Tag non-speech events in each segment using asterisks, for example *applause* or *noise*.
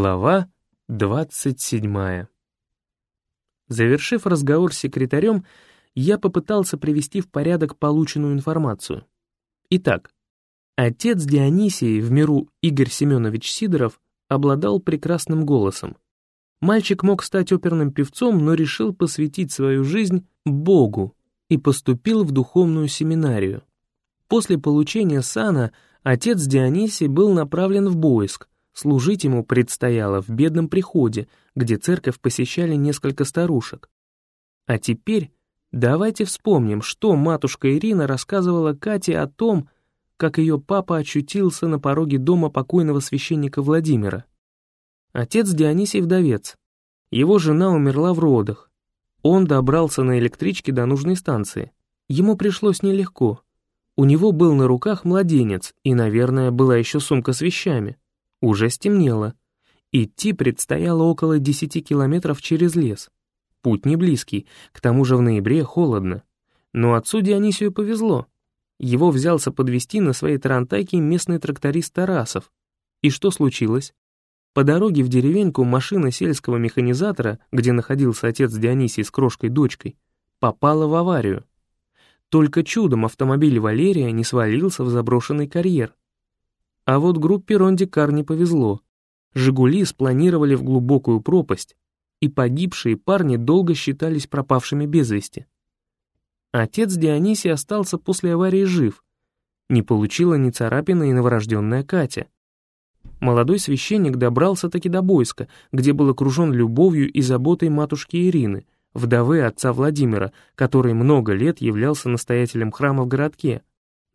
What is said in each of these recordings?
Глава 27. Завершив разговор с секретарем, я попытался привести в порядок полученную информацию. Итак, отец Дионисии, в миру Игорь Семенович Сидоров, обладал прекрасным голосом. Мальчик мог стать оперным певцом, но решил посвятить свою жизнь Богу и поступил в духовную семинарию. После получения сана отец Дионисий был направлен в Боиск, Служить ему предстояло в бедном приходе, где церковь посещали несколько старушек. А теперь давайте вспомним, что матушка Ирина рассказывала Кате о том, как ее папа очутился на пороге дома покойного священника Владимира. Отец Дионисий вдовец. Его жена умерла в родах. Он добрался на электричке до нужной станции. Ему пришлось нелегко. У него был на руках младенец, и, наверное, была еще сумка с вещами. Уже стемнело. Идти предстояло около 10 километров через лес. Путь не близкий, к тому же в ноябре холодно. Но отцу Дионисию повезло. Его взялся подвести на своей тарантайке местный тракторист Тарасов. И что случилось? По дороге в деревеньку машина сельского механизатора, где находился отец Дионисий с крошкой-дочкой, попала в аварию. Только чудом автомобиль Валерия не свалился в заброшенный карьер. А вот группе Рондикар не повезло. «Жигули» спланировали в глубокую пропасть, и погибшие парни долго считались пропавшими без вести. Отец Дионисий остался после аварии жив. Не получила ни царапины и новорожденная Катя. Молодой священник добрался таки до Бойска, где был окружен любовью и заботой матушки Ирины, вдовы отца Владимира, который много лет являлся настоятелем храма в городке,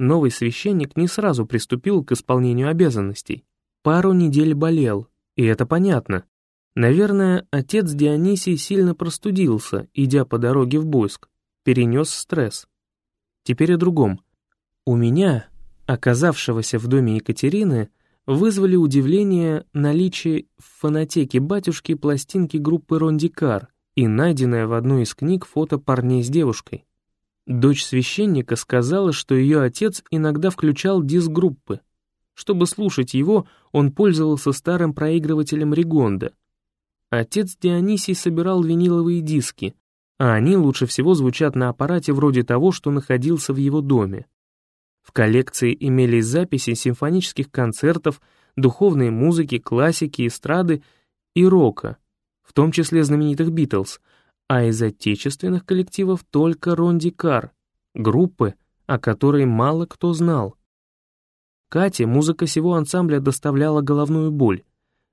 новый священник не сразу приступил к исполнению обязанностей. Пару недель болел, и это понятно. Наверное, отец Дионисий сильно простудился, идя по дороге в Бойск, перенес стресс. Теперь о другом. У меня, оказавшегося в доме Екатерины, вызвали удивление наличие в фонотеке батюшки пластинки группы Рондикар и найденное в одной из книг фото парней с девушкой. Дочь священника сказала, что ее отец иногда включал диск-группы. Чтобы слушать его, он пользовался старым проигрывателем Ригонда. Отец Дионисий собирал виниловые диски, а они лучше всего звучат на аппарате вроде того, что находился в его доме. В коллекции имелись записи симфонических концертов, духовной музыки, классики, эстрады и рока, в том числе знаменитых «Битлз», а из отечественных коллективов только Ронди Кар, группы, о которой мало кто знал. Кате музыка сего ансамбля доставляла головную боль.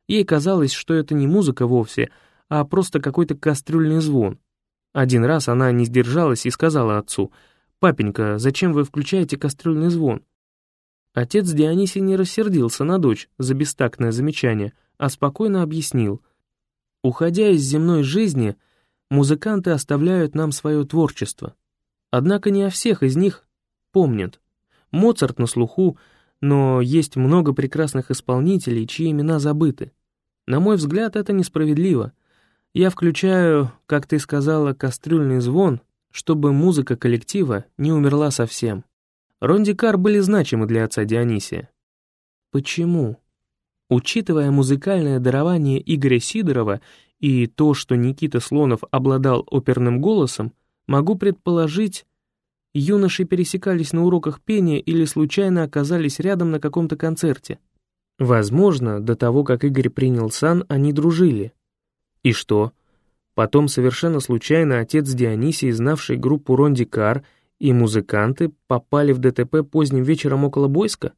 Ей казалось, что это не музыка вовсе, а просто какой-то кастрюльный звон. Один раз она не сдержалась и сказала отцу, «Папенька, зачем вы включаете кастрюльный звон?» Отец Дионисий не рассердился на дочь за бестактное замечание, а спокойно объяснил. «Уходя из земной жизни, — Музыканты оставляют нам свое творчество. Однако не о всех из них помнят. Моцарт на слуху, но есть много прекрасных исполнителей, чьи имена забыты. На мой взгляд, это несправедливо. Я включаю, как ты сказала, кастрюльный звон, чтобы музыка коллектива не умерла совсем. Рондикар были значимы для отца Дионисия. Почему? Учитывая музыкальное дарование Игоря Сидорова и то, что Никита Слонов обладал оперным голосом, могу предположить, юноши пересекались на уроках пения или случайно оказались рядом на каком-то концерте. Возможно, до того, как Игорь принял сан, они дружили. И что? Потом совершенно случайно отец Дионисий, знавший группу Ронди Кар, и музыканты попали в ДТП поздним вечером около Бойска?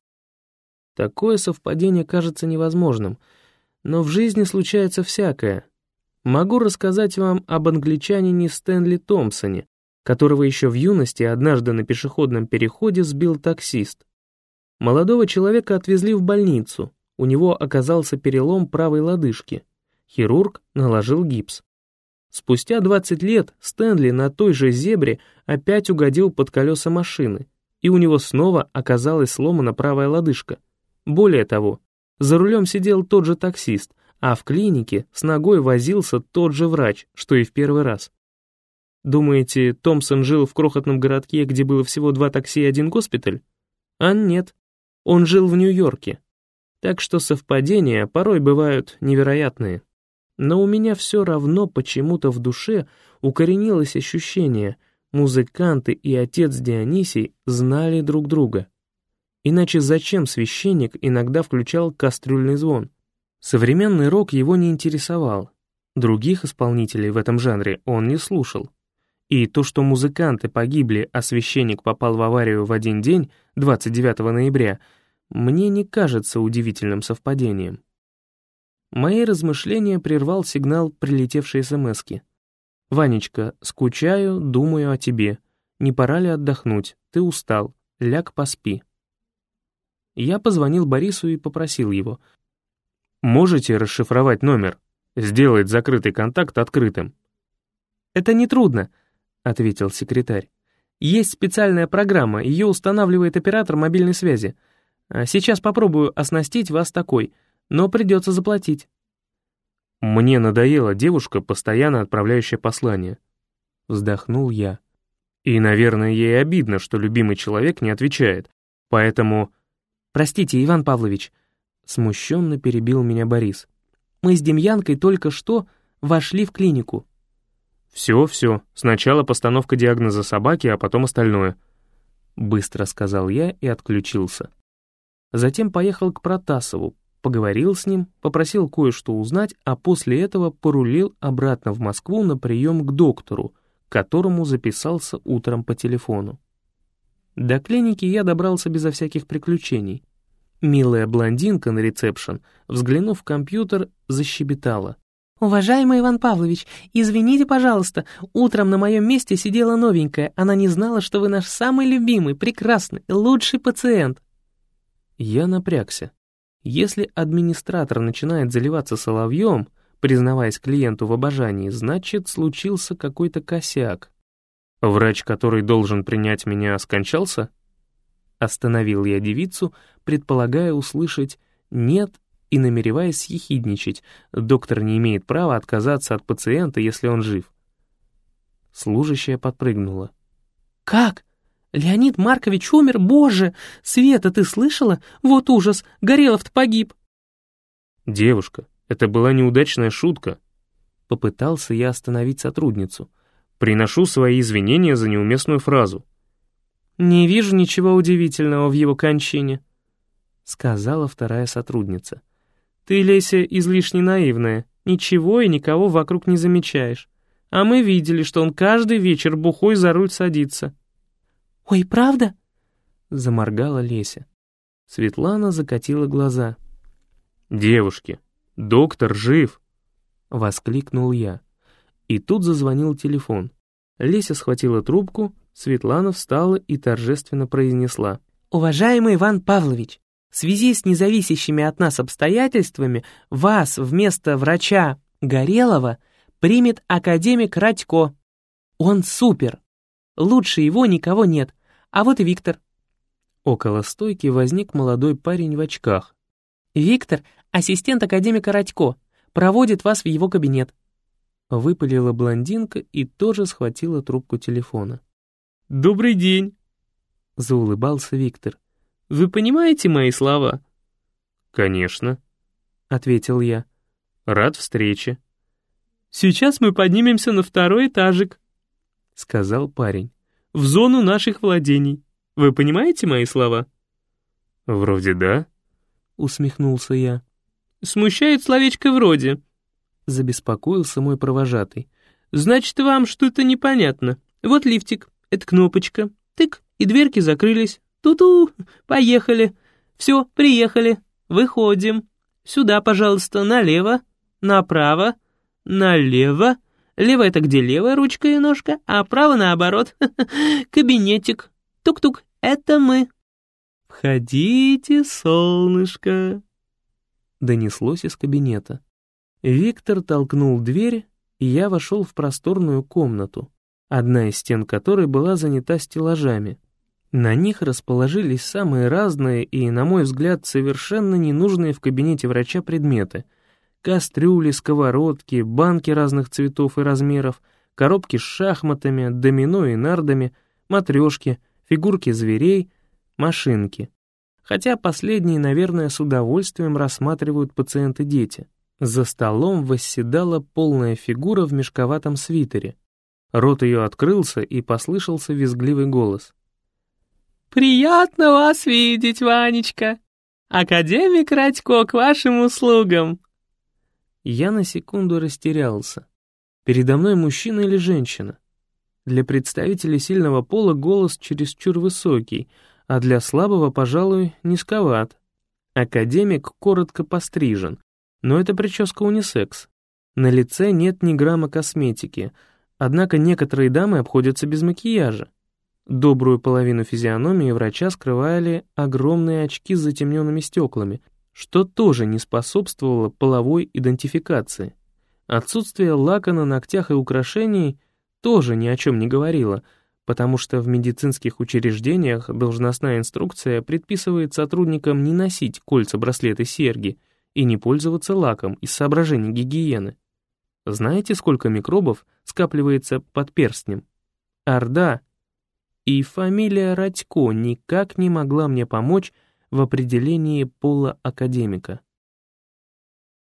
Такое совпадение кажется невозможным, но в жизни случается всякое, Могу рассказать вам об англичанине Стэнли Томпсоне, которого еще в юности однажды на пешеходном переходе сбил таксист. Молодого человека отвезли в больницу, у него оказался перелом правой лодыжки. Хирург наложил гипс. Спустя 20 лет Стэнли на той же зебре опять угодил под колеса машины, и у него снова оказалась сломана правая лодыжка. Более того, за рулем сидел тот же таксист, а в клинике с ногой возился тот же врач, что и в первый раз. Думаете, Томпсон жил в крохотном городке, где было всего два такси и один госпиталь? А нет, он жил в Нью-Йорке. Так что совпадения порой бывают невероятные. Но у меня все равно почему-то в душе укоренилось ощущение, музыканты и отец Дионисий знали друг друга. Иначе зачем священник иногда включал кастрюльный звон? Современный рок его не интересовал. Других исполнителей в этом жанре он не слушал. И то, что музыканты погибли, а священник попал в аварию в один день, 29 ноября, мне не кажется удивительным совпадением. Мои размышления прервал сигнал прилетевшей смски. «Ванечка, скучаю, думаю о тебе. Не пора ли отдохнуть? Ты устал. Ляг, поспи». Я позвонил Борису и попросил его. «Можете расшифровать номер? Сделать закрытый контакт открытым?» «Это нетрудно», — ответил секретарь. «Есть специальная программа, ее устанавливает оператор мобильной связи. А сейчас попробую оснастить вас такой, но придется заплатить». «Мне надоела девушка, постоянно отправляющая послания». Вздохнул я. И, наверное, ей обидно, что любимый человек не отвечает, поэтому... «Простите, Иван Павлович», — смущенно перебил меня Борис. «Мы с Демьянкой только что вошли в клинику». «Все, все, сначала постановка диагноза собаки, а потом остальное», — быстро сказал я и отключился. Затем поехал к Протасову, поговорил с ним, попросил кое-что узнать, а после этого порулил обратно в Москву на прием к доктору, которому записался утром по телефону. До клиники я добрался безо всяких приключений. Милая блондинка на ресепшн, взглянув в компьютер, защебетала. «Уважаемый Иван Павлович, извините, пожалуйста, утром на моем месте сидела новенькая, она не знала, что вы наш самый любимый, прекрасный, лучший пациент». Я напрягся. Если администратор начинает заливаться соловьем, признаваясь клиенту в обожании, значит, случился какой-то косяк. Врач, который должен принять меня, скончался? Остановил я девицу, предполагая услышать «нет» и намереваясь съехидничать, доктор не имеет права отказаться от пациента, если он жив. Служащая подпрыгнула. «Как? Леонид Маркович умер? Боже! Света, ты слышала? Вот ужас! Горелов-то погиб!» «Девушка, это была неудачная шутка». Попытался я остановить сотрудницу. «Приношу свои извинения за неуместную фразу». «Не вижу ничего удивительного в его кончине», — сказала вторая сотрудница. Ты, Леся, излишне наивная, ничего и никого вокруг не замечаешь. А мы видели, что он каждый вечер бухой за руль садится». «Ой, правда?» — заморгала Леся. Светлана закатила глаза. «Девушки, доктор жив!» — воскликнул я. И тут зазвонил телефон. Леся схватила трубку, Светлана встала и торжественно произнесла. «Уважаемый Иван Павлович, в связи с независящими от нас обстоятельствами вас вместо врача Горелого примет академик Радько. Он супер. Лучше его никого нет. А вот и Виктор. Около стойки возник молодой парень в очках. «Виктор — ассистент академика Радько, проводит вас в его кабинет». Выпалила блондинка и тоже схватила трубку телефона. «Добрый день!» — заулыбался Виктор. Вы понимаете мои слова?» «Конечно», — ответил я. «Рад встрече». «Сейчас мы поднимемся на второй этажик», — сказал парень. «В зону наших владений. Вы понимаете мои слова?» «Вроде да», — усмехнулся я. «Смущает словечко «вроде», — забеспокоился мой провожатый. «Значит, вам что-то непонятно. Вот лифтик, это кнопочка. Тык, и дверки закрылись. Ту-ту, поехали. Все, приехали. Выходим. Сюда, пожалуйста, налево, направо, налево. Лево это где левая ручка и ножка, а право наоборот. *laughs* Кабинетик. Тук-тук, это мы. «Входите, солнышко!» Донеслось из кабинета. Виктор толкнул дверь, и я вошел в просторную комнату, одна из стен которой была занята стеллажами. На них расположились самые разные и, на мой взгляд, совершенно ненужные в кабинете врача предметы. Кастрюли, сковородки, банки разных цветов и размеров, коробки с шахматами, домино и нардами, матрешки, фигурки зверей, машинки. Хотя последние, наверное, с удовольствием рассматривают пациенты-дети. За столом восседала полная фигура в мешковатом свитере. Рот ее открылся, и послышался визгливый голос. «Приятно вас видеть, Ванечка! Академик Радько к вашим услугам!» Я на секунду растерялся. Передо мной мужчина или женщина? Для представителей сильного пола голос чересчур высокий, а для слабого, пожалуй, низковат. Академик коротко пострижен, но это прическа унисекс. На лице нет ни грамма косметики, однако некоторые дамы обходятся без макияжа. Добрую половину физиономии врача скрывали огромные очки с затемненными стеклами, что тоже не способствовало половой идентификации. Отсутствие лака на ногтях и украшений тоже ни о чем не говорило, потому что в медицинских учреждениях должностная инструкция предписывает сотрудникам не носить кольца, браслеты, серьги — и не пользоваться лаком из соображений гигиены. Знаете, сколько микробов скапливается под перстнем? Орда. И фамилия Радько никак не могла мне помочь в определении пола академика.